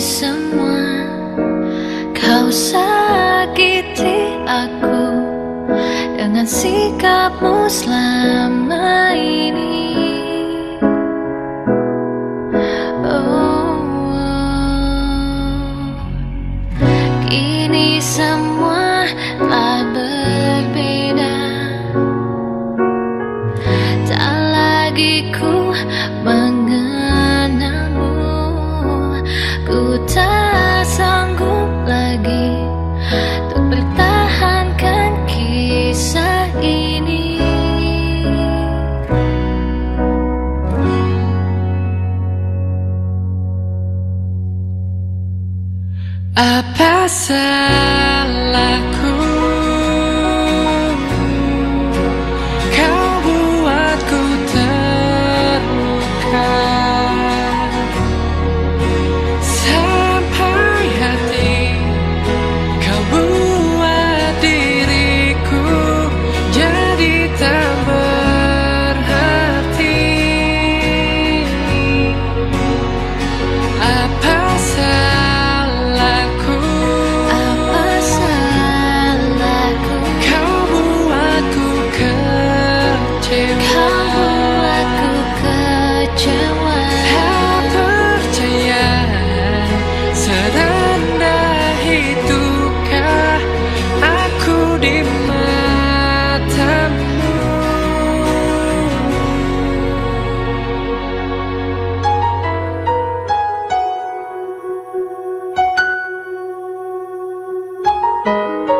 semua Kau sakiti aku Dengan sikapmu selama ini. Oh, Kini semua telah berbeda. Tak lagi ku I pass out. Música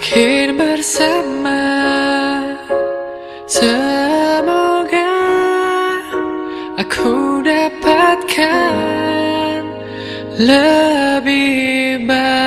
Makin bersama. Semoga Aku dapatkan Lebih baik.